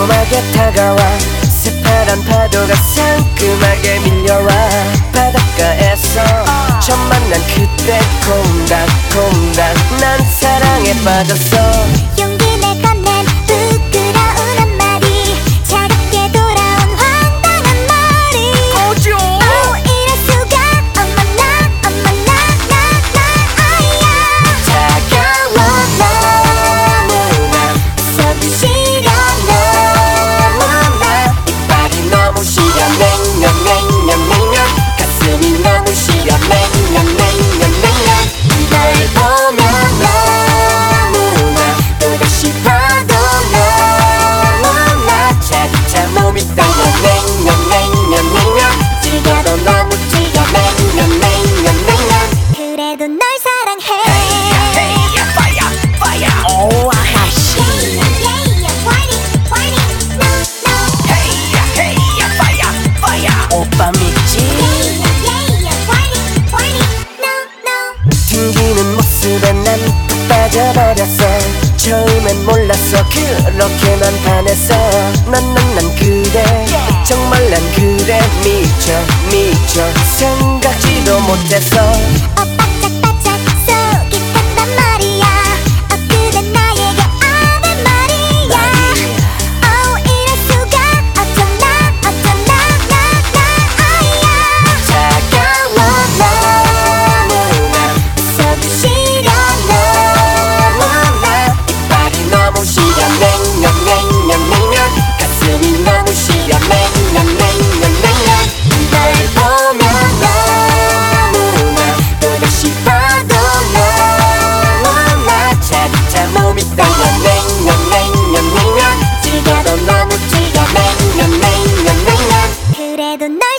달콤하게 다가와. 새파란 파도가 상큼하게 밀려와. 바닷가에서 처음 만난 그때 콩닥콩닥. 난 사랑에 빠졌어 처음엔 몰랐어. 그렇게 난 반했어. 난 난 난 그래 정말 난 그래 미쳐 미쳐. 생각지도 못했어 해도 나